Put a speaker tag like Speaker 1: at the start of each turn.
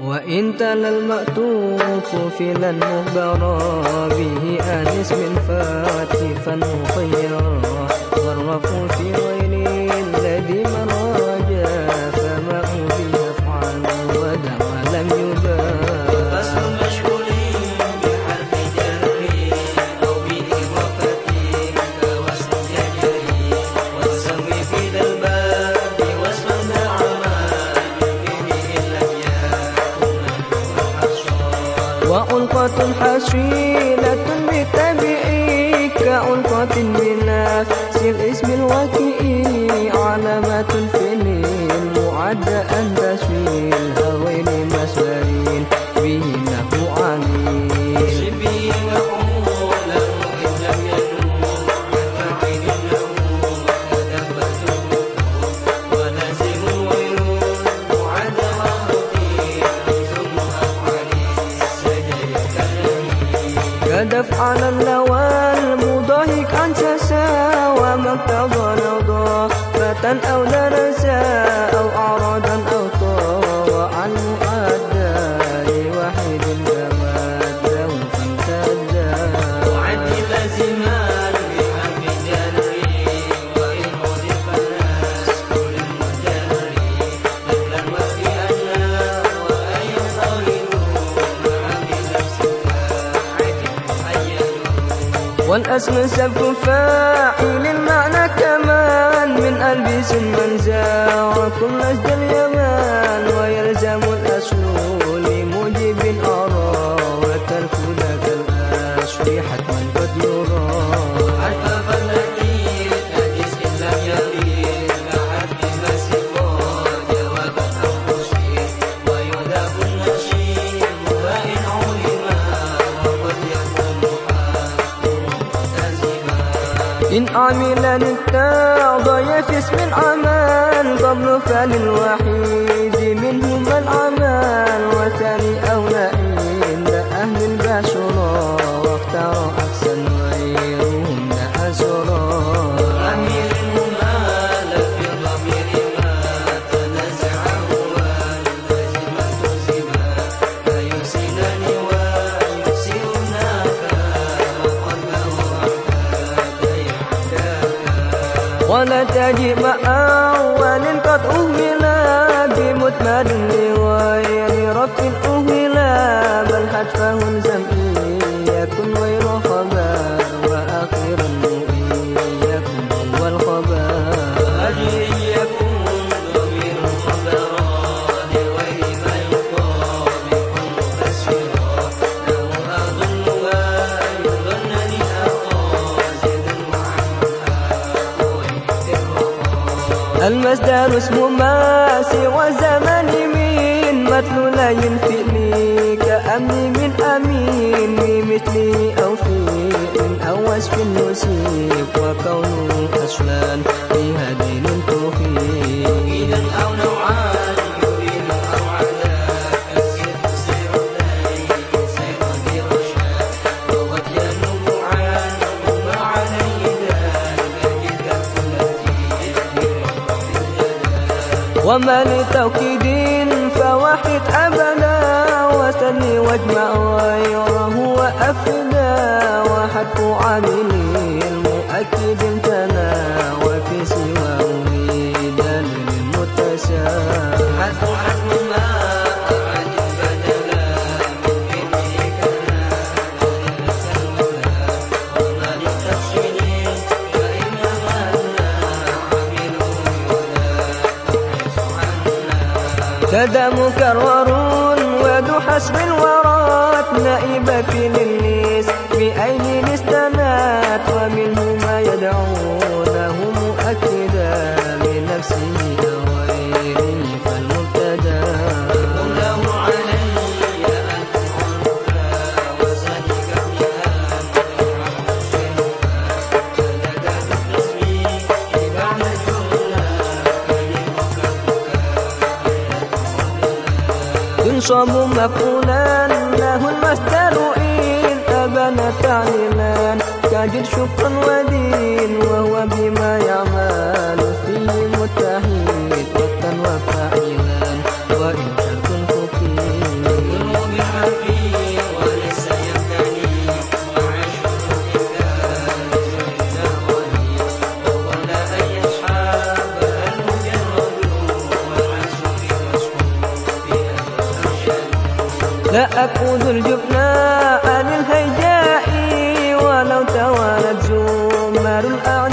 Speaker 1: وإن تلا المأتوف في المخبرا به آنس من فاتفا مخيرا والرفو في وألقة حشيلة بتبعي كألقة بنفس الاسم الوكيء علامة الفعل المعد أن تشفي كدفعل اللوى المضاهك عن سسا ومقتضى نوضا فتى أو درسا أو أعراضا أو طوى عن مؤدى لواحد
Speaker 2: حيّن
Speaker 1: والأسم سبك فاعل المعنى كمان من ألبس من زار كل أجد اليمان ويلزم الأصل لموجب أرى وترك ذاك الأصل حتما
Speaker 2: إن
Speaker 1: عمل التاضي في اسم العمل قبل فللوحيد منهما العمل. ولا تجب أول قد أهملا بمثمر لغير رفع المصدر اسم ما سوى زمن من مثل لا ينفئني كأمن من أمين. بمثله أو في أو وصف يصيب وكونه أصلا. وما لتوكيد فواحد أبدا وسل واجمع غيره وأفدا وحذف عامل المؤكد كذا مكرر وذو حسب الورات. نائب في للنيس بأين استنات؟ ومنه ما يدعونه مؤكدا بنفسه ينصب مفعولا له المصدر إن أبان تعليلا. كجد شكرا ودين وهو بما لا أكون الجبنى عن الهيجاء ولو توالت زمر الأعداء